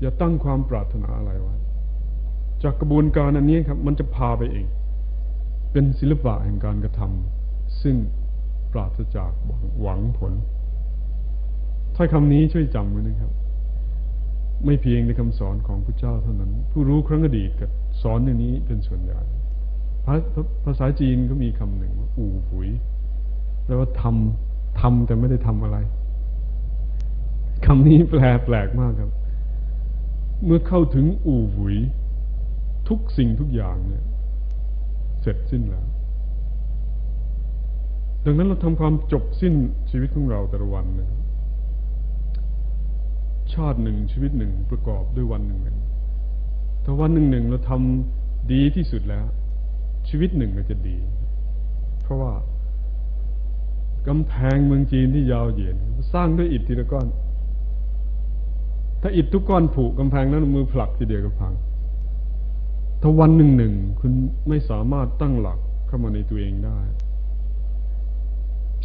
อย่าตั้งความปรารถนาอะไรไว้ จากกระบวนการอันนี้ครับ มันจะพาไปเอง เป็นศิลปะแห่งการกระทำซึ่งปราศจากหวังผล ถ้อยคำนี้ช่วยจำไว้นะครับ ไม่เพียงในคำสอนของพระเจ้าเท่านั้น ผู้รู้ครั้งอดีตกับสอนอย่างนี้เป็นส่วนใหญ่ภาษาจีนก็มีคำหนึ่งว่า อู่หุยแปลว่าทำทำแต่ไม่ได้ทำอะไรคำนี้แปลแปลกมากครับ เมื่อเข้าถึงอู่หุย ทุกสิ่งทุกอย่างเนี่ย เสร็จสิ้นแล้ว ดังนั้นเราทำความจบสิ้นชีวิตของเราแต่ละวันนะชาติหนึ่งชีวิตหนึ่งประกอบด้วยวันหนึ่งหนึ่งถ้าวันหนึ่งหนึ่งเราทำดีที่สุดแล้ว ชีวิตหนึ่งก็จะดี เพราะว่ากำแพงเมืองจีนที่ยาวเหยียดสร้างด้วยอิฐทีละก้อน ถ้าอิฐทุกก้อนผุกำแพงนั้นมือผลักทีเดียวก็พังถ้าวันหนึ่งหนึ่งคุณไม่สามารถตั้งหลักเข้ามาในตัวเองได้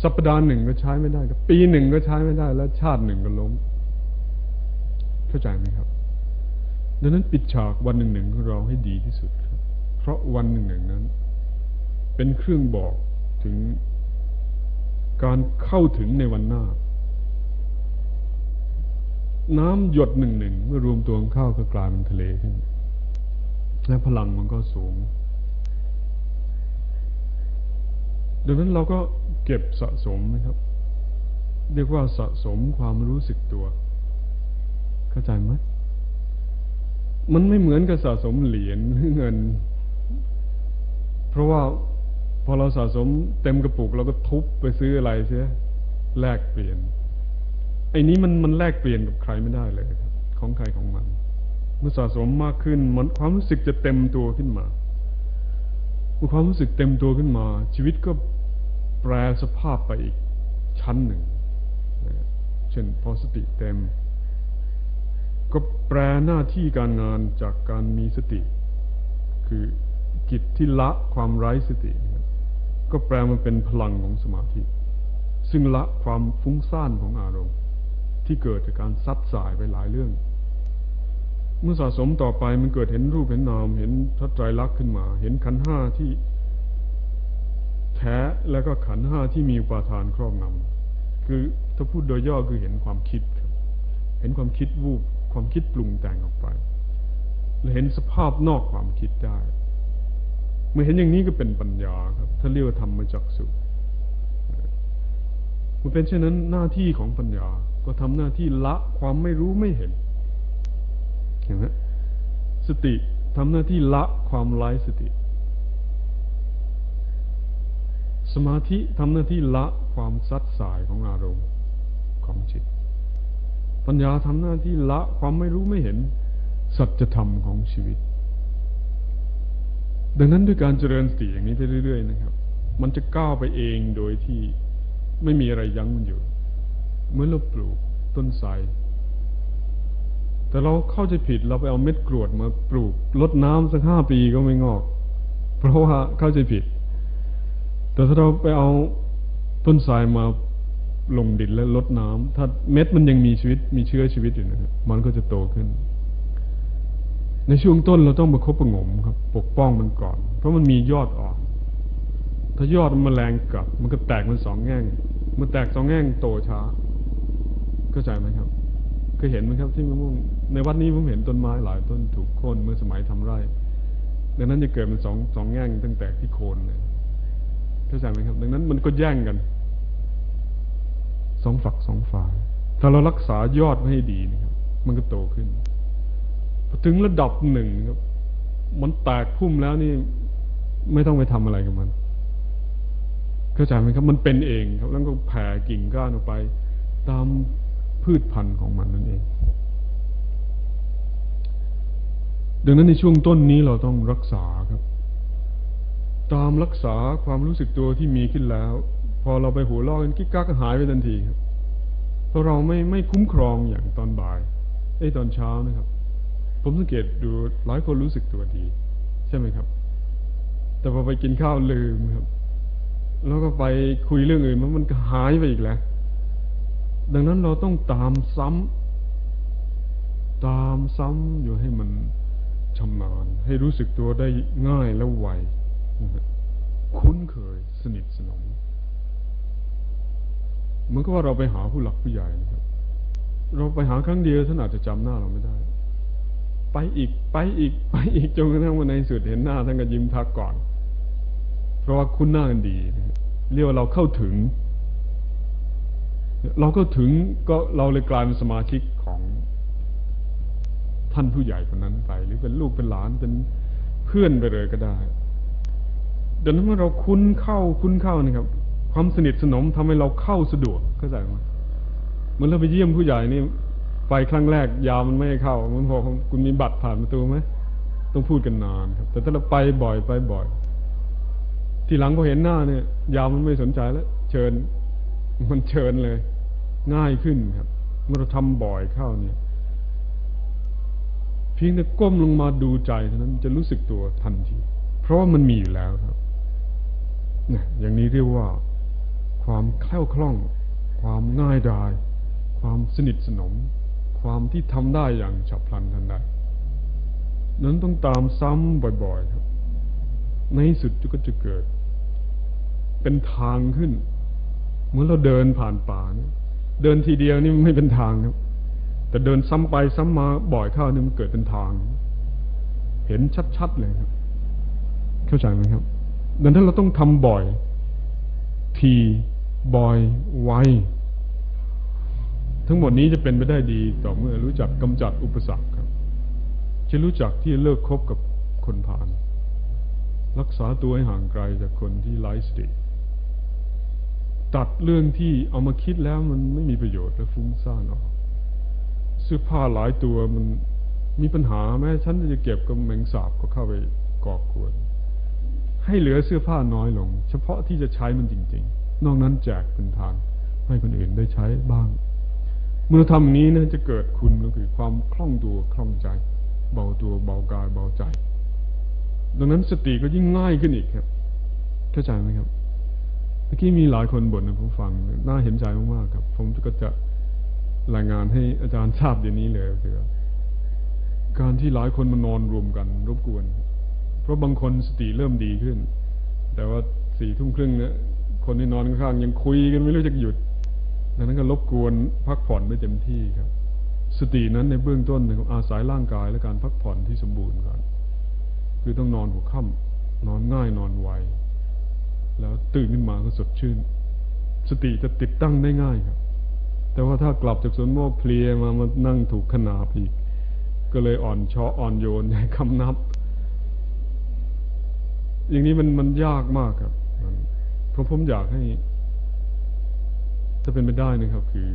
สัปดาห์หนึ่งก็ใช้ไม่ได้ปีหนึ่งก็ใช้ไม่ได้ แล้วชาติหนึ่งก็ล้ม เข้าใจไหมครับ ดังนั้นปิดฉากวันหนึ่งหนึ่งของเราให้ดีที่สุดครับ เพราะวันหนึ่งหนึ่งนั้น เป็นเครื่องบอกถึงการเข้าถึงในวันหน้า น้ำหยดหนึ่งหนึ่งเมื่อรวมตัวเข้าก็กลายเป็นทะเลขึ้น และพลังมันก็สูง ดังนั้นเราก็เก็บสะสมนะครับ เรียกว่าสะสมความรู้สึกตัว เข้าใจไหมมันไม่เหมือนกับสะสมเหรียญหรือเงิน เพราะว่าพอเราสะสมเต็มกระปุกเราก็ทุบไปซื้ออะไรเสียแลกเปลี่ยน ไอ้นี้มันมันแลกเปลี่ยนกับใครไม่ได้เลยครับของใครของมัน เมื่อสะสมมากขึ้นมันความรู้สึกจะเต็มตัวขึ้นมาเมื่อความรู้สึกเต็มตัวขึ้นมา ชีวิตก็แปรสภาพไปอีกชั้นหนึ่งเช่นพอสติเต็ม ก็แปลหน้าที่การงานจากการมีสติ คือกิจที่ละความไร้สติ ก็แปลมาเป็นพลังของสมาธิ ซึ่งละความฟุ้งซ่านของอารมณ์ ที่เกิดจากการซัดสายไปหลายเรื่อง เมื่อสะสมต่อไปมันเกิดเห็นรูปเห็นนาม เห็นทัศไตรลักษณ์ขึ้นมา เห็นขันห้าที่แท้แล้วก็ขันห้าที่มีอุปาทานครอบงำคือถ้าพูดโดยย่อคือเห็นความคิดครับ เห็นความคิดวูบความคิดปรุงแต่งออกไปเราเห็นสภาพนอกความคิดได้ เมื่อเห็นอย่างนี้ก็เป็นปัญญาครับ ถ้าเรียกว่าธรรมจักสุเมื่อเป็นเช่นนั้นหน้าที่ของปัญญา ก็ทำหน้าที่ละความไม่รู้ไม่เห็นเห็นไหมสติทำหน้าที่ละความไร้สติ สมาธิทำหน้าที่ละความซัดสายของอารมณ์ของจิต ปัญญาทำหน้าที่ละความไม่รู้ไม่เห็น สัจธรรมของชีวิต ดังนั้นด้วยการเจริญสติอย่างนี้ไปเรื่อย ๆ นะครับ มันจะก้าวไปเองโดยที่ไม่มีอะไรยั้งมันอยู่ เมื่อเราปลูกต้นไทรแต่เราเข้าใจผิดเราไปเอาเม็ดกรวดมาปลูกลดน้ำสักห้าปีก็ไม่งอก เพราะว่าเข้าใจผิด แต่ถ้าเราไปเอาต้นไทรมาลงดินและลดน้ำถ้าเม็ดมันยังมีชีวิตมีเชื้อชีวิตอยู่นะครับมันก็จะโตขึ้น ในช่วงต้นเราต้องประคบประงมครับ ปกป้องมันก่อน เพราะมันมียอดออก ถ้ายอดมันแรงกลับมันก็แตกมันสองแง่งมันแตกสองแง่งโตช้า เข้าใจไหมครับเคยเห็นไหมครับที่มะม่วงในวัดนี้ผมเห็นต้นไม้หลายต้นถูกโค่นเมื่อสมัยทำไร่ดังนั้นจะเกิดมันสองสองแง่งตั้งแต่ที่โคนเลยเข้าใจไหมครับ ดังนั้นมันก็แย่งกันสองฝักสองฝ่าย ถ้าเรารักษายอดให้ดีนะครับ มันก็โตขึ้นพอถึงระดับหนึ่งครับ มันแตกพุ่มแล้วนี่ไม่ต้องไปทำอะไรกับมัน เข้าใจไหมครับ มันเป็นเองครับ แล้วก็แผ่กิ่งก้านออกไป ตาม พืชพันธุ์ของมันนั่นเอง ดังนั้นในช่วงต้นนี้เราต้องรักษาครับ ตามรักษาความรู้สึกตัวที่มีขึ้นแล้ว พอเราไปหัวลอกกันกิ๊กกักก็หายไปทันทีครับ เพราะเราไม่ไม่คุ้มครองอย่างตอนบ่ายไอ้ตอนเช้านะครับ ผมสังเกตดูหลายคนรู้สึกตัวดี ใช่ไหมครับ แต่พอไปกินข้าวลืมครับ แล้วก็ไปคุยเรื่องอื่นมันมันหายไปอีกแล้ว ดังนั้นเราต้องตามซ้ตามซ้ำอยู่ให้มันชำนาญ ให้รู้สึกตัวได้ง่ายและไวคุ้นเคยสนิทสนมเหมือนกับว่าเราไปหาผู้หลักผู้ใหญ่นะครับ เราไปหาครั้งเดียวท่านอาจจะจำหน้าเราไม่ได้ ไปอีกไปอีกไปอีกจนกระทั่งวันในสุดเห็นหน้าท่านก็ยิ้มทักก่อน เพราะว่าคุ้นหน้ากันดี เรียกว่าเราเข้าถึง เราก็ถึงก็เราเลยกลายเป็นสมาชิกของท่านผู้ใหญ่คนนั้นไป หรือเป็นลูกเป็นหลานเป็นเพื่อนไปเลยก็ได้ดังนั้นเมื่อเราคุ้นเข้าคุ้นเข้านะครับ ความสนิทสนมทำให้เราเข้าสะดวกเข้าใจไหมเหมือนเราไปเยี่ยมผู้ใหญ่นี่ไปครั้งแรกยามันไม่เข้ามันพอคุณมีบัตรผ่านประตูไหมต้องพูดกันนานครับ แต่ถ้าเราไปบ่อยไปบ่อย ทีหลังพอเห็นหน้าเนี่ย ยามันไม่สนใจแล้ว เชิญ มันเชิญเลย ง่ายขึ้นครับ เมื่อเราทำบ่อยเข้าเนี่ย เพียงแต่ก้มลงมาดูใจเท่านั้นจะรู้สึกตัวทันที เพราะว่ามันมีอยู่แล้วครับเนี่ยอย่างนี้เรียกว่า ความแคล่วคล่อง ความง่ายดาย ความสนิทสนม ความที่ทำได้อย่างฉับพลันทันใดนั้นต้องตามซ้ำบ่อยๆครับ ในสุดก็จะเกิด เป็นทางขึ้น เหมือนเราเดินผ่านป่าเนี่ย เดินทีเดียวนี่ไม่เป็นทางครับ แต่เดินซ้ำไปซ้ำมาบ่อยเข้านี่มันเกิดเป็นทาง เห็นชัดๆเลยครับ เข้าใจไหมครับ ดังนั้นเราต้องทำบ่อย ทีบ่อยไวทั้งหมดนี้จะเป็นไปได้ดีต่อเมื่อรู้จักกำจัดอุปสรรคครับ จะรู้จักที่เลิกคบกับคนผ่าน รักษาตัวให้ห่างไกลจากคนที่ไร้สติ ตัดเรื่องที่เอามาคิดแล้วมันไม่มีประโยชน์และฟุ้งซ่านออกเสื้อผ้าหลายตัวมันมีปัญหาแม้ฉันจะเก็บกับแมงสาบก็เข้าไปก่อกวนให้เหลือเสื้อผ้าน้อยลง เฉพาะที่จะใช้มันจริง ๆ นอกนั้นแจกเป็นทานให้คนอื่นได้ใช้บ้าง เมื่อทำนี้นะจะเกิดคุณก็คือความคล่องตัวคล่องใจ เบาตัวเบากายเบาใจ ดังนั้นสติก็ยิ่งง่ายขึ้นอีกครับเข้าใจไหมครับ มื่อกี้มีหลายคนบ่นนะผมฟัง น่าเห็นใจมากๆครับ ผมก็จะรายงานให้อาจารย์ทราบเดี๋ยวนี้เลยคือการที่หลายคนมานอนรวมกัน รบกวน เพราะบางคนสติเริ่มดีขึ้น แต่ว่าสี่ทุ่มครึ่งเนี่ยคนที่นอนข้างๆยังคุยกันไม่รู้จะหยุดดังนั้นก็รบกวนพักผ่อนไม่เต็มที่ครับ สตินั้นในเบื้องต้นนะครับอาศัยร่างกายและการพักผ่อนที่สมบูรณ์ก่อนคือต้องนอนหัวค่ำนอนง่ายนอนไว แล้วตื่นขึ้นมาก็สดชื่น สติจะติดตั้งได้ง่ายครับ แต่ว่าถ้ากลับจากสวนโมกเพลียมามานั่งถูกขนาบอีก ก็เลยอ่อนช้ออ่อนโยนในคำนับ อย่างนี้มันมันยากมากครับเพราะผมอยากให้จะเป็นไปได้นะครับ คือ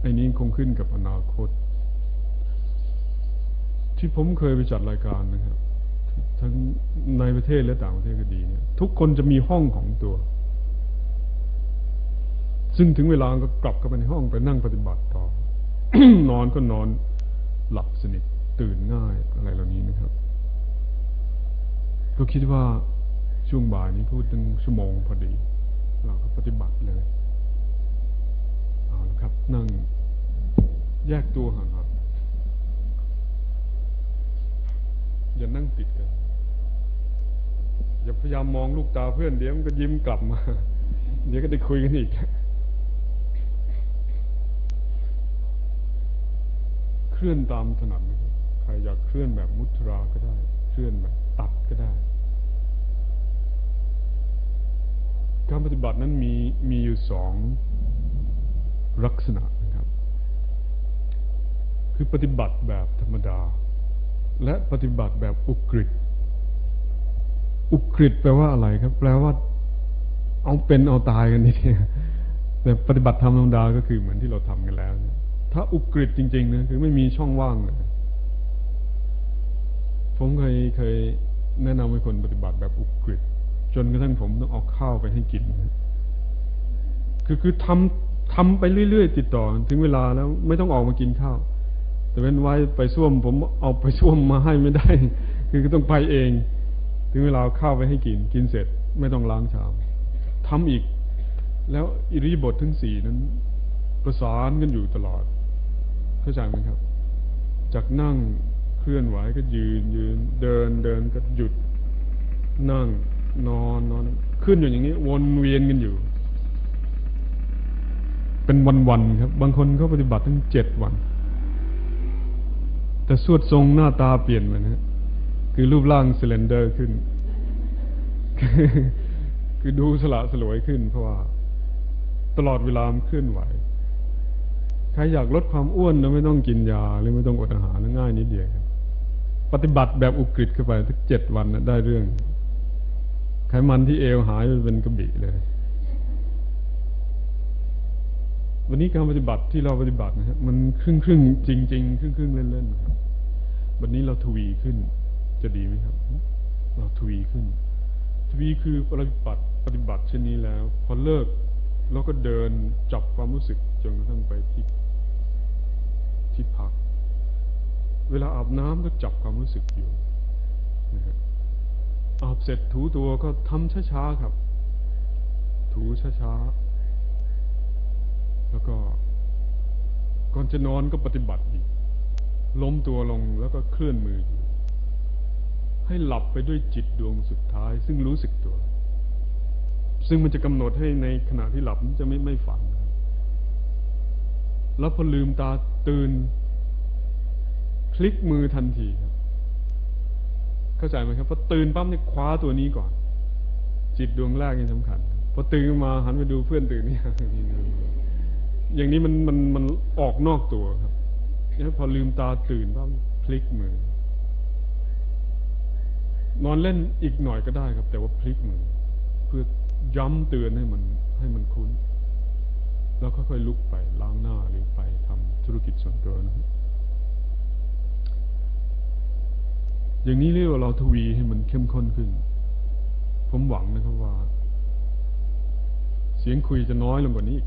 ไอ้นี้คงขึ้นกับอนาคต ที่ผมเคยไปจัดรายการนะครับ ในประเทศและต่างประเทศก็ดีเนี่ย ทุกคนจะมีห้องของตัว ซึ่งถึงเวลาก็กลับเข้าไปในห้องไปนั่งปฏิบัติต่อนอนก็นอนหลับสนิทตื่นง่ายอะไรเหล่านี้นะครับ ก็คิดว่าช่วงบ่ายนี้พูดตั้งชั่วโมงพอดี เราก็ปฏิบัติเลยเอาละครับ นั่งแยกตัวห่างๆอย่านั่งติดกัน อย่าพยายามมองลูกตาเพื่อนเดี๋ยวมันก็ยิ้มกลับมา เดี๋ยวก็ได้คุยกันอีก เคลื่อนตามถนัดใครอยากเคลื่อนแบบมุตราก็ได้ เคลื่อนแบบตัดก็ได้ การปฏิบัตินั้นมีมีอยู่สองลักษณะนะครับ คือปฏิบัติแบบธรรมดา และปฏิบัติแบบอุกฤษ อุกฤษแปลว่าอะไรครับ แปลว่า เอาเป็นเอาตายกันนี่แต่ปฏิบัติธรรมธรรมดาก็คือเหมือนที่เราทำกันแล้วถ้าอุกฤษจริงๆนะคือไม่มีช่องว่างเลยผมเคยเคยแนะนำให้คนปฏิบัติแบบอุกฤษจนกระทั่งผมต้องเอาข้าวไปให้กินคือคือทำทำไปเรื่อยๆติดต่อ ถึงเวลาแล้วไม่ต้องออกมากินข้าว แต่เว้นไว้ไปส้วม ผมเอาไปส้วมมาให้ไม่ได้ คือต้องไปเอง ถึงเวลาข้าวไปให้กิน กินเสร็จไม่ต้องล้างชามทำอีก แล้วอิริยาบถทั้งสี่นั้น ประสานกันอยู่ตลอด เข้าใจไหมครับ จากนั่งเคลื่อนไหวก็ยืนยืน เดินเดินก็หยุด นั่งนอนนอน ขึ้นอยู่อย่างนี้ วนเวียนกันอยู่ เป็นวันๆครับ บางคนเขาปฏิบัติทั้งเจ็ดวัน แต่ทรวดทรงหน้าตาเปลี่ยนไปนะ คือรูปร่าง slender ขึ้น คือดูสละสลวยขึ้น เพราะว่า ตลอดเวลาเคลื่อนไหว ใครอยากลดความอ้วนแล้วไม่ต้องกินยา หรือไม่ต้องอดอาหารง่ายนิดเดียวปฏิบัติแบบอุกฤษเข้าไปทุกเจ็ดวันนะได้เรื่อง ไขมันที่เอวหายไปเป็นกระบี่เลย วันนี้การปฏิบัติที่เราปฏิบัตินะครับมันครึ่งครึ่งจริงจริงครึ่งครึ่งเล่นเล่นครับวันนี้เราทวีขึ้น จะดีไหมครับ เราทวีขึ้น ทวีคือปฏิบัติปฏิบัติเช่นนี้แล้ว พอเลิกเราก็เดินจับความรู้สึกจนกระทั่งไปที่ที่พัก เวลาอาบน้ำก็จับความรู้สึกอยู่นะครับอาบเสร็จถูตัวก็ทำช้าๆครับ ถูช้าๆแล้วก็ก่อนจะนอนก็ปฏิบัติอีกล้มตัวลงแล้วก็เคลื่อนมืออยู่ ให้หลับไปด้วยจิตดวงสุดท้าย ซึ่งรู้สึกตัว ซึ่งมันจะกำหนดให้ในขณะที่หลับมันจะไม่ไม่ฝัน แล้วพอลืมตาตื่นคลิกมือทันทีครับเข้าใจไหมครับพอตื่นปั๊บเนี่ยคว้าตัวนี้ก่อน จิตดวงแรกนี่สำคัญพอตื่นมาหันไปดูเพื่อนตื่นนี่อย่างนี้มันมันมันออกนอกตัวครับแล้วพอลืมตาตื่นปั๊บพลิกมือ นอนเล่นอีกหน่อยก็ได้ครับ แต่ว่าพลิกมือเพื่อย้ำเตือนให้มันให้มันคุ้น แล้วค่อยๆลุกไปล้างหน้าหรือไปทำธุรกิจส่วนตัวนะอย่างนี้เรียกว่าเราทวีให้มันเข้มข้นขึ้น ผมหวังนะครับว่า เสียงคุยจะน้อยลงกว่านี้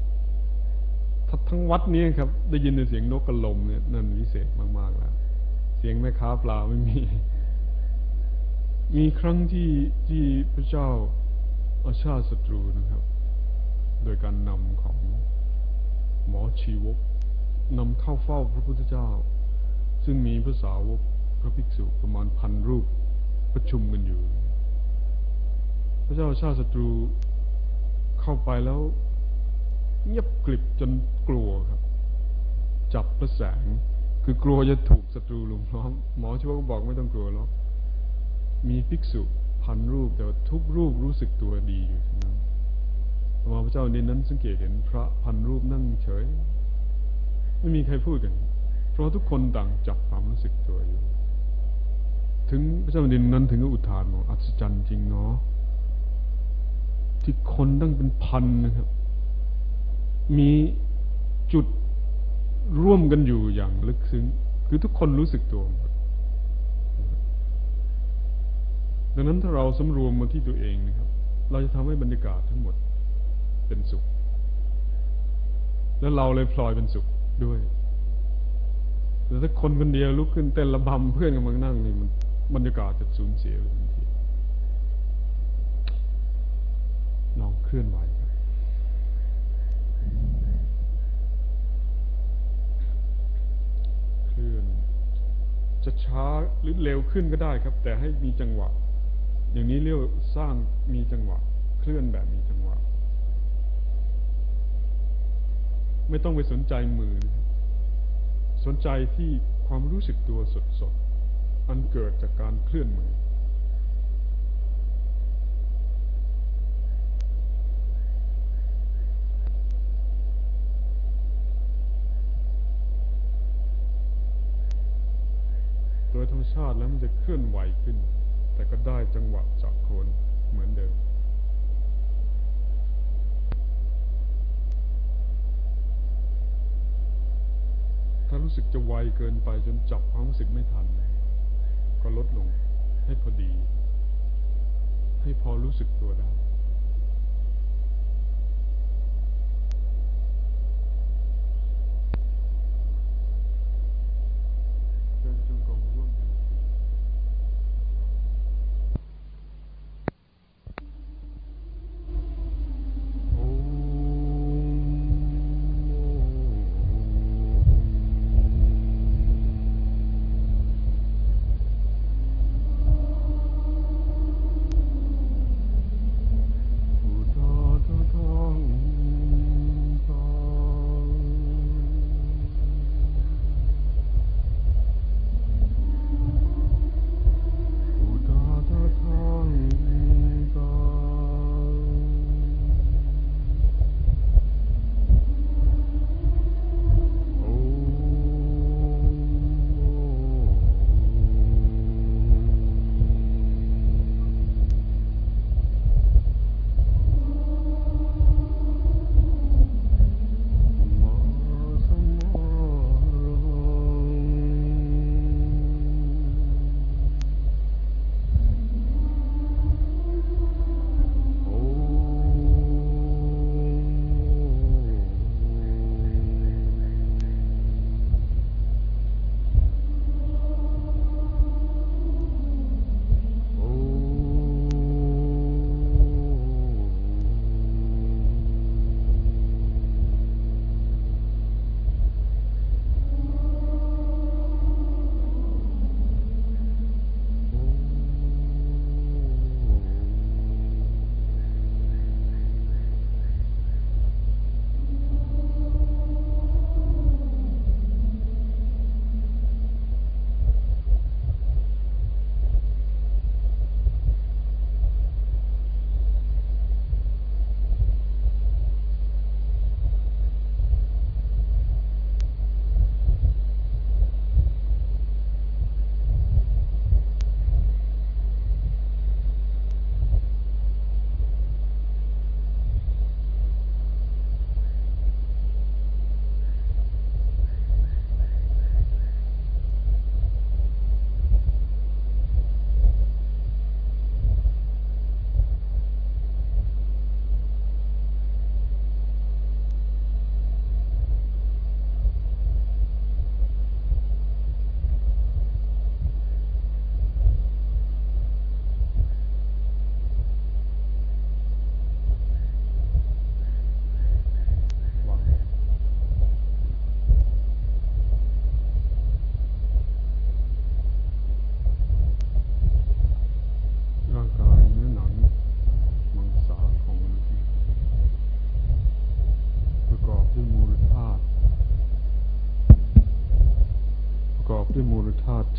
ถ้าทั้งวัดนี้ครับ ได้ยินแต่เสียงนกกระลมเนี่ยนั่นวิเศษมากๆแล้ว เสียงแม่ค้าปลาไม่มี มีครั้งที่ที่พระเจ้าอาชาติศัตรูนะครับ โดยการนำของหมอชีวกนำเข้าเฝ้าพระพุทธเจ้า ซึ่งมีภาษาวกพระภิกษุประมาณพันรูปประชุมกันอยู่ พระเจ้าชาติศัตรูเข้าไปแล้วเงียบกริบจนกลัวครับ จับพระแสงคือกลัวจะถูกศัตรูลุมล้อมหมอช่วยบอกไม่ต้องกลัวหรอก มีภิกษุพันรูปแต่ว่าทุกรูปรู้สึกตัวดีอยู่ทั้งนั้นพระเจ้าในนั้นสังเกตเห็นพระพันรูปนั่งเฉย ไม่มีใครพูดกัน เพราะทุกคนต่างจับความรู้สึกตัวอยู่ ถึงพระเจ้าแผ่นดินนั้นถึงก็อุทานว่าอัศจรรย์จริงเนาะที่คนตั้งเป็นพันนะครับ มีจุดร่วมกันอยู่อย่างลึกซึ้ง คือทุกคนรู้สึกตัวดัังนั้นถ้าเราสำรวมมาที่ตัวเองนะครับ เราจะทำให้บรรยากาศทั้งหมดเป็นสุข แล้วเราเลยพลอยเป็นสุขด้วยแต่ถ้าคนคนเดียวลุกขึ้นเต้นระบำเพื่อนกำลังนั่งนี่มันบรรยากาศจะสูญเสียไปทันทีลองเคลื่อนไหวเคลื่อนจะช้าหรือเร็วขึ้นก็ได้ครับ แต่ให้มีจังหวะ อย่างนี้เรียกสร้างมีจังหวะ เคลื่อนแบบมีจังหวะ ไม่ต้องไปสนใจมือ สนใจที่ความรู้สึกตัวสดๆอันเกิดจากการเคลื่อนมือโดยธรรมชาติแล้วมันจะเคลื่อนไหวขึ้น แต่ก็ได้จังหวะจากโคนเหมือนเดิม ถ้ารู้สึกจะไวเกินไปจนจับความรู้สึกไม่ทันก็ลดลงให้พอดี ให้พอรู้สึกตัวได้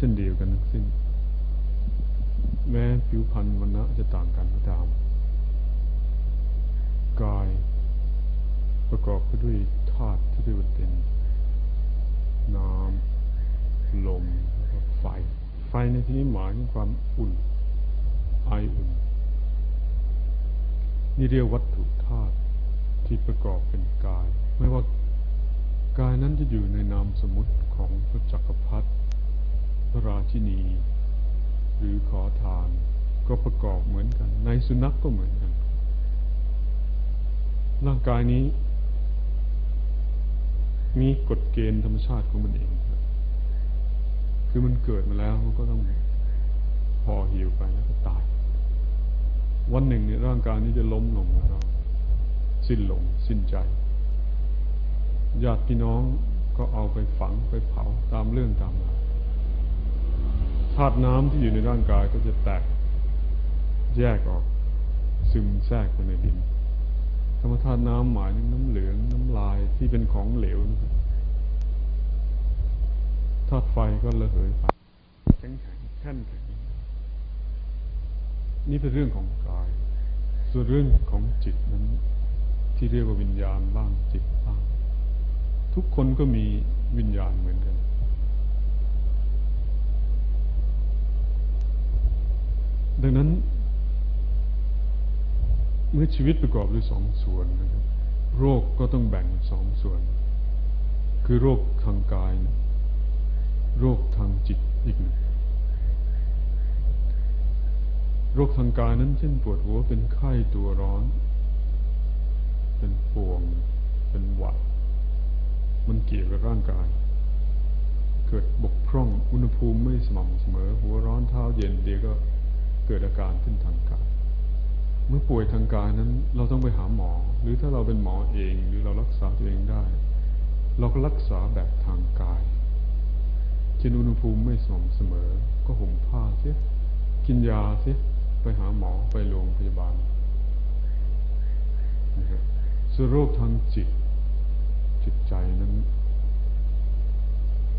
ช่นเดียวกันทั้งสิ้น แม้ผิวพรรณวันนะจะต่างกันก็ตาม กายประกอบไปด้วยธาตุที่เรียกว่าเป็นน้ำ ลมแล้วก็ไฟ ไฟในที่นี้หมายถึงความอุ่น ไออุ่น นี่เรียกวัตถุธาตุที่ประกอบเป็นกาย ไม่ว่ากายนั้นจะอยู่ในนามสมมติของพระจักรพรรดิ พระราชินี หรือขอทานก็ประกอบเหมือนกัน ในสุนัขกก็เหมือนกัน ร่างกายนี้ มีกฎเกณฑ์ธรรมชาติของมันเอง คือมันเกิดมาแล้วมันก็ต้องพอหิวไปแล้วก็ตาย วันหนึ่งเนี่ยร่างกายนี้จะล้มลงแล้วสิ้นลง สิ้นใจญาติพี่น้องก็เอาไปฝังไปเผาตามเรื่องตามราวาตุน้ำที่อยู่ในร่างกายก็จะแตกแยกออก ซึมแทรกไปในดินธรรมธาตุน้ำหมายถึงน้ำเหลืองน้ำลายที่เป็นของเหลวธาตุไฟก็ระเหยไปแข็งแข็งแข็งแข็งนี่เป็นเรื่องของกาย ส่วนเรื่องของจิตนั้น ที่เรียกว่าวิญญาณบ้างจิตบ้าง ทุกคนก็มีวิญญาณเหมือนกัน ดังนั้น เมื่อชีวิตประกอบด้วยสองส่วนนะครับโรคก็ต้องแบ่งสองส่วน คือโรคทางกาย โรคทางจิตอีกหนึ่งโรคทางกายนั้น เช่นปวดหัวเป็นไข้ตัวร้อน เป็นป่วง เป็นหวัด มันเกี่ยวกับร่างกาย เกิดบกพร่องอุณหภูมิไม่สม่ำเสมอ หัวร้อนเท้าเย็นเดี๋ยวก็ เกิดอาการขึ้นทางกาย เมื่อป่วยทางกายนั้น เราต้องไปหาหมอ หรือถ้าเราเป็นหมอเองหรือเรารักษาตัวเองได้ เราก็รักษาแบบทางกายเช่นอุณหภูมิไม่สม่ำเสมอ ก็ห่มผ้าเสียกินยาเสียไปหาหมอไปโรงพยาบาลนะครับส่วนโรคทางจิต จิตใจนั้น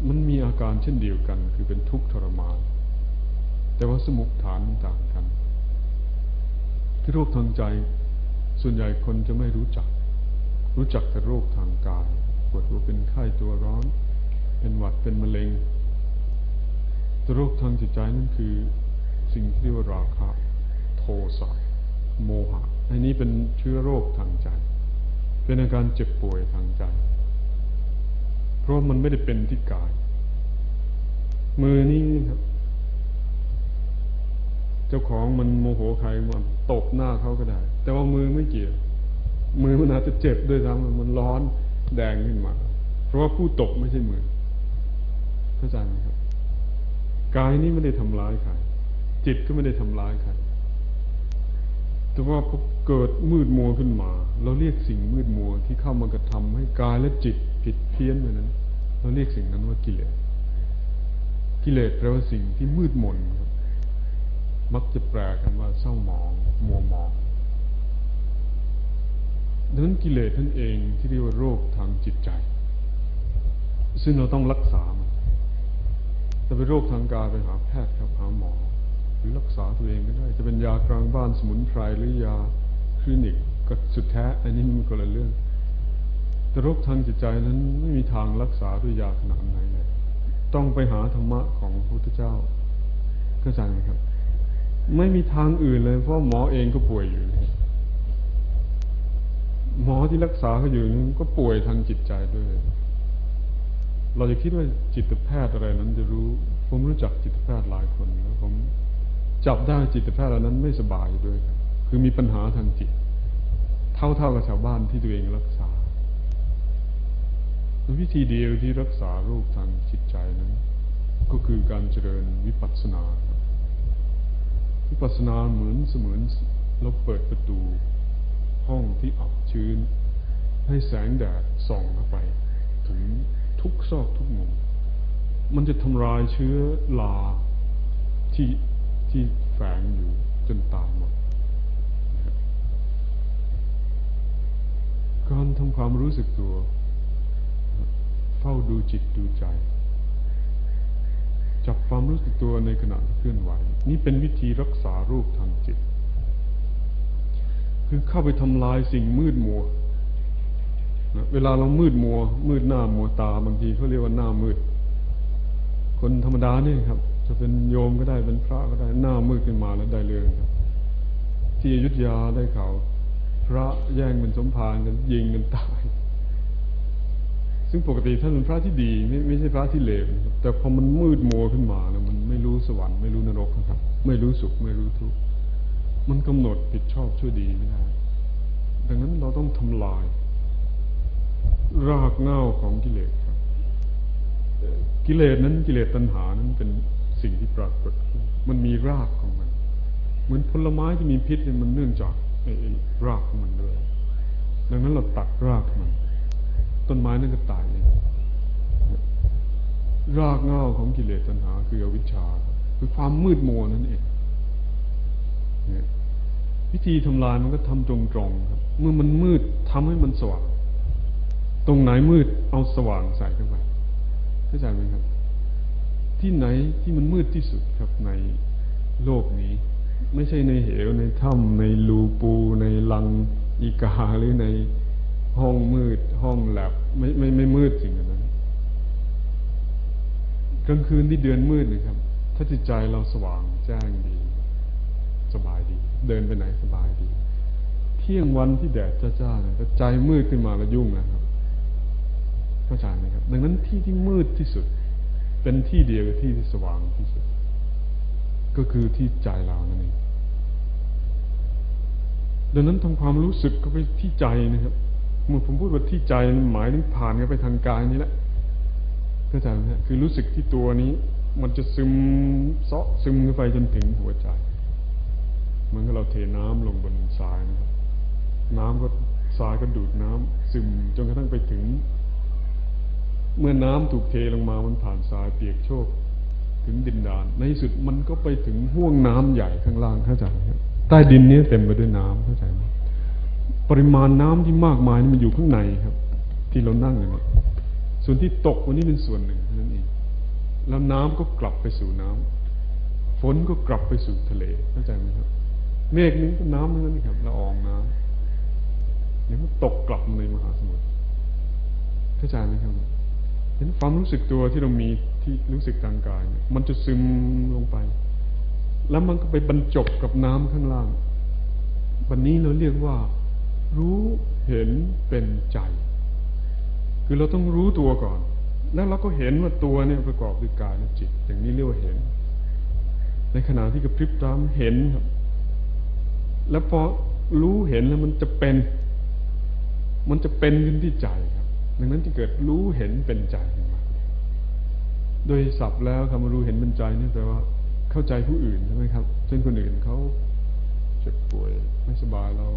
มันมีอาการเช่นเดียวกัน คือเป็นทุกข์ทรมาน แต่ว่าสมุขฐานต่างกันที่โรคทางใจส่วนใหญ่คนจะไม่รู้จัก รู้จักแต่โรคทางกายปวดหัวเป็นไข้ตัวร้อน เป็นหวัดเป็นมะเร็งแต่โรคทางจิตใจนั่นคือสิ่งที่เรียกว่าราคะ โทสะโมหะอันนี้เป็นเชื้อโรคทางใจ เป็นอาการเจ็บป่วยทางใจ เพราะมันไม่ได้เป็นที่กาย มือนี้ครับ เจ้าของมันโมโหใครมันตบหน้าเขาก็ได้ แต่ว่ามือไม่เกี่ยว มือมันอาจจะเจ็บด้วยซ้ำมันร้อนแดงขึ้นมา เพราะว่าผู้ตบไม่ใช่มือเข้าใจไหมครับกายนี้ไม่ได้ทำร้ายใครจิตก็ไม่ได้ทำร้ายใครแต่ว่าพอเกิดมืดมัวขึ้นมา เราเรียกสิ่งมืดมัวที่เข้ามากระทำให้กายและจิตผิดเพี้ยนไปนั้น เราเรียกสิ่งนั้นว่ากิเลสกิเลสแปลว่าสิ่งที่มืดมนครับ มักจะแปลกันว่าเศร้าหมอง มัวหมองดังนั้นกิเลสท่านเองที่เรียกว่าโรคทางจิตใจ ซึ่งเราต้องรักษามันจะเป็นโรคทางกายไปหาแพทย์ครับหาหมอ หรือรักษาตัวเองก็ได้ จะเป็นยากลางบ้านสมุนไพรหรือยาคลินิกก็สุดแท้ อันนี้มันคนละเรื่อง แต่โรคทางจิตใจนั้นไม่มีทางรักษาด้วยยาขนาดไหนเลยต้องไปหาธรรมะของพระพุทธเจ้าเข้าใจไหมครับ ไม่มีทางอื่นเลย เพราะหมอเองก็ป่วยอยู่ หมอที่รักษาเขาอยู่นั้นก็ป่วยทางจิตใจด้วย เราจะคิดว่าจิตแพทย์อะไรนั้นจะรู้ ผมรู้จักจิตแพทย์หลายคนแล้วผมจับได้จิตแพทย์เหล่านั้นไม่สบายด้วยคือมีปัญหาทางจิต เท่าๆกับชาวบ้านที่ตัวเองรักษาวิธีเดียวที่รักษาโรคทางจิตใจนั้น ก็คือการเจริญวิปัสสนา วิปัสสนาเหมือนเสมือนเราเปิดประตูห้องที่อับชื้น ให้แสงแดดส่องเข้าไป ถึงทุกซอกทุกมุม มันจะทำลายเชื้อลาที่ที่แฝงอยู่จนตายหมด การทำความรู้สึกตัว เฝ้าดูจิตดูใจ จับความรู้สึกตัวในขณะที่เคลื่อนไหว นี่เป็นวิธีรักษารูปทางจิต คือเข้าไปทำลายสิ่งมืดมัวนะเวลาเรามืดมัว มืดหน้ามัวตาบางทีเขาเรียกว่าหน้ามืด คนธรรมดาเนี่ยครับ จะเป็นโยมก็ได้เป็นพระก็ได้หน้ามืดขึ้นมาแล้วได้เรื่องครับ ที่อยุธยาได้ข่าวพระแย่งเป็นสมภารกันยิงกันตาย ซึ่งปกติท่านเป็นพระที่ดีไม่ไม่ใช่พระที่เลวนะครับแต่พอมันมืดมัวขึ้นมาแล้วมันไม่รู้สวรรค์ไม่รู้นรกนะครับ ไม่รู้สุขไม่รู้ทุกข์มันกำหนดผิดชอบชั่วดีไม่ได้ ดังนั้นเราต้องทำลาย รากเหง้าของกิเลสครับ กิเลสนั้นกิเลสตัณหานั้นเป็นสิ่งที่ปรากฏขึ้นมันมีรากของมัน เหมือนผลไม้ที่มีพิษเนี่ยมันเนื่องจากไอ้รากของมันด้วย ดังนั้นเราตัดรากมัน ต้นไม้นั่นก็ตายเองรากเง้าของกิเลสตัณหา คืออวิชชาครับคือความมืดมัวนั่นเองวิธีทำลายมันก็ทำตรงๆครับ เมื่อมันมืดทำให้มันสว่าง ตรงไหนมืดเอาสว่างใส่เข้าไปเข้าใจไหมครับ ที่ไหนที่มันมืดที่สุดครับในโลกนี้ ไม่ใช่ในเหวในถ้ำในรูปู ในลังอีกาหรือใน ห้องมืด ห้องแลบไม่ไม่ไม่มืดสิ่งนั้นกลางคืนที่เดือนมืดนะครับ ถ้าจิตใจเราสว่างแจ้งดี สบายดี เดินไปไหนสบายดี เที่ยงวันที่แดดจ้าๆนะใจมืดขึ้นมาแล้วยุ่งนะครับเข้าใจไหมครับ ดังนั้นที่ที่มืดที่สุด เป็นที่เดียวกับที่ที่สว่างที่สุด ก็คือที่ใจเรานั่นเองดังนั้นทำความรู้สึกก็ไปที่ใจนะครับ เมื่อผมพูดว่าที่ใจหมายถึงผ่านกันไปทางกายนี่แหละเข้าใจไหมคือรู้สึกที่ตัวนี้ มันจะซึมซาะซึมขึ้นไปจนถึงหัวใจเหมือนกับเราเทน้ำลงบนทรายนะครับน้ำก็ทรายก็ดูดน้ำซึมจนกระทั่งไปถึง เมื่อน้ำถูกเทลงมามันผ่านทรายเปียกโชกถึงดินดาน ในสุดมันก็ไปถึงห่วงน้ำใหญ่ข้างล่างเข้าใจไหมครับใต้ดินนี้เต็มไปด้วยน้ำเข้าใจไหม ปริมาณน้ำที่มากมายนี่มันอยู่ข้างในครับ ที่เรานั่งอยู่นี่ส่วนที่ตกวันนี้เป็นส่วนหนึ่งนั่นเองแล้วน้ำก็กลับไปสู่น้ำฝนก็กลับไปสู่ทะเลเข้าใจไหมครับ เมฆนี้ก็น้ำนั่นครับละอองน้ำเดี๋ยวมันตกกลับในมหาสมุทรเข้าใจไหมครับเห็นความรู้สึกตัวที่เรามีที่รู้สึกทางกายเนี่ยมันจะซึมลงไป แล้วมันก็ไปบรรจบกับน้ำข้างล่าง วันนี้เราเรียกว่า รู้เห็นเป็นใจ คือเราต้องรู้ตัวก่อน แล้วเราก็เห็นว่าตัวเนี่ยประกอบด้วยกายและจิต อย่างนี้เรียกว่าเห็น ในขณะที่กระพริบตามเห็นครับ แล้วพอรู้เห็นแล้วมันจะเป็น มันจะเป็นขึ้นที่ใจครับ ดังนั้นจะเกิดรู้เห็นเป็นใจขึ้นมาโดยศัพท์แล้วคำว่ารู้เห็นเป็นใจนี่แปลว่า เข้าใจผู้อื่นใช่ไหมครับ เช่นคนอื่นเขาเจ็บป่วยไม่สบายเรา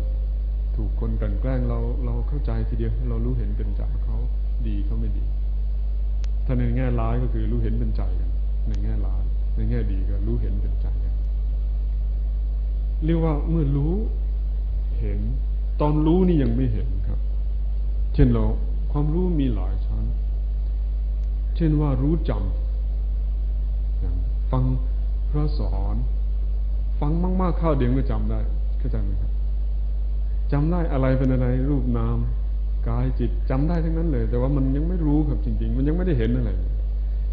ถูกคนกันแกล้งเราเราเข้าใจทีเดียวเรารู้เห็นเป็นใจเขาดีเขาไม่ดี ถ้าในแง่ร้ายก็คือรู้เห็นเป็นใจกัน ในแง่ร้าย ในแง่ดีก็รู้เห็นเป็นใจกันเรียกว่าเมื่อรู้เห็น ตอนรู้นี่ยังไม่เห็นครับ เช่นเราความรู้มีหลายชั้น เช่นว่ารู้จำฟังพระสอน ฟังมากๆเข้าเดียวก็จำได้เข้าใจไหมครับ จำได้อะไรเป็นอะไรรูปนามกายจิตจำได้ทั้งนั้นเลย แต่ว่ามันยังไม่รู้ครับจริง ๆ มันยังไม่ได้เห็นอะไร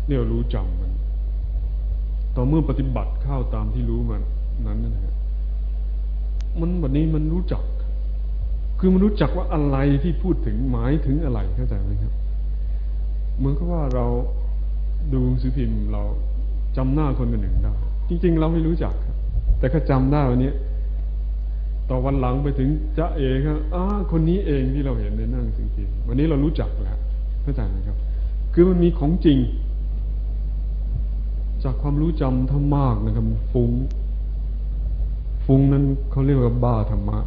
เนี่ยรู้จำมัน ต่อเมื่อปฏิบัติเข้าตามที่รู้มันนั้นนะฮะมันวันนี้มันรู้จัก คือมันรู้จักว่าอะไรที่พูดถึงหมายถึงอะไรเข้าใจไหมครับเหมือนกับว่าเราดูสือพิมพ์เราจำหน้าคนคนหนึ่งได้จริง ๆ เราไม่รู้จักครับแต่ก็จำได้วันนี้ ต่อวันหลังไปถึงจะเองครับอ้าคนนี้เองที่เราเห็นในนั่งสิงทีวันนี้เรารู้จักแล้วเข้าใจไหมครับ คือมันมีของจริง จากความรู้จำถ้ามากนะครับฟุง้งฟุ้งนั้นเขาเรียกว่าบ้าธรรมะ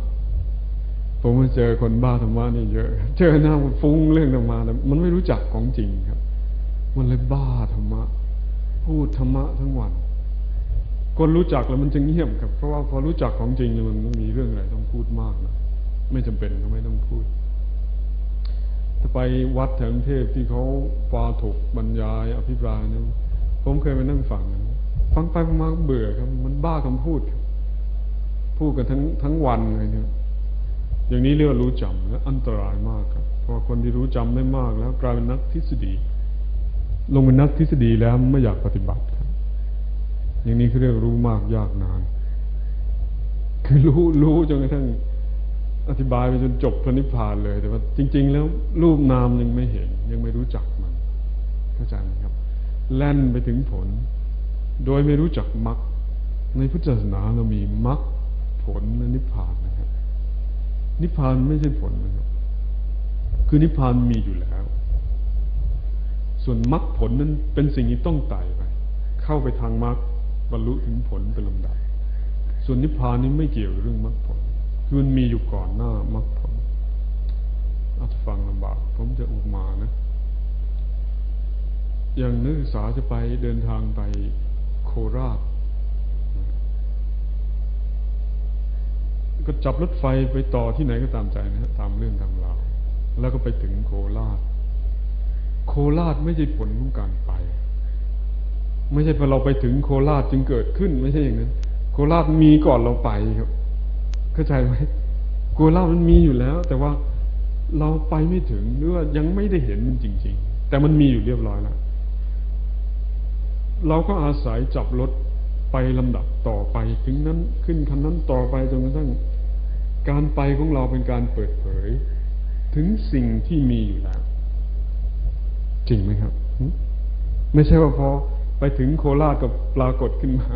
ผมมาเจอคนบ้าธรรมะนี่เยอะ เจอหน้ามันฟุ้งเรื่องธรรมะแล้วมันไม่รู้จักของจริงครับ มันเลยบ้าธรรมะ พูดธรรมะทั้งวัน คนรู้จักแล้วมันจะเงียบครับ เพราะว่าพอรู้จักของจริงมันไม่มีเรื่องอะไรต้องพูดมากนะไม่จำเป็นก็ไม่ต้องพูดถ้าไปวัดแถวเทพที่เขาปาถกบรรยายอภิปรายนะผมเคยไปนั่งฟังฟังไปมาก็เบื่อครับ มันบ้าคำพูดครับพูดกันทั้งทั้งวันเลยเนี่ยอย่างนี้เรียกว่ารู้จำและอันตรายมากครับเพราะคนที่รู้จำได้มากแล้ว กลายเป็นนักทฤษฎี ลงเป็นนักทฤษฎีแล้วไม่อยากปฏิบัติ อย่างนี้เขาเรียกรู้มากยากนาน คือรู้รู้จนกระทั่งอธิบายไปจนจบพระนิพพานเลย แต่ว่าจริง ๆ แล้วรูปนามยังไม่เห็น ยังไม่รู้จักมันเข้าใจไหมครับ แล่นไปถึงผล โดยไม่รู้จักมรรคในพุทธศาสนาเรามีมรรคผลและนิพพานนะครับ นิพพานไม่ใช่ผลนะครับ คือนิพพานมีอยู่แล้ว ส่วนมรรคผลนั้นเป็นสิ่งที่ต้องไต่ไป เข้าไปทางมรรค รรลุถึงผลเป็นลำดับ ส่วนนิพพานนี้ไม่เกี่ยวเรื่องมรรคผลคือมันมีอยู่ก่อนหน้ามรรคผลอาจจะฟังลำบาก ผมจะอุปมานะ อย่างนักศึกษาจะไปเดินทางไปโคราช ก็จับรถไฟไปต่อที่ไหนก็ตามใจนะฮะตามเรื่องตามราวแล้วก็ไปถึงโคราช โคราชไม่ใช่ผลของการไป ไม่ใช่พอเราไปถึงโคราชจึงเกิดขึ้น ไม่ใช่อย่างนั้น โคราชมีก่อนเราไปครับ เข้าใจไหมโคราชมันมีอยู่แล้ว แต่ว่าเราไปไม่ถึงหรือว่ายังไม่ได้เห็นมันจริง ๆ แต่มันมีอยู่เรียบร้อยแล้วเราก็อาศัยจับรถไปลำดับต่อไป ถึงนั้นขึ้นคันนั้นต่อไปจนกระทั่งการไปของเราเป็นการเปิดเผย ถึงสิ่งที่มีอยู่แล้ว จริงไหมครับ ไม่ใช่ว่าพอ ไปถึงโคราชกับปรากฏขึ้นมา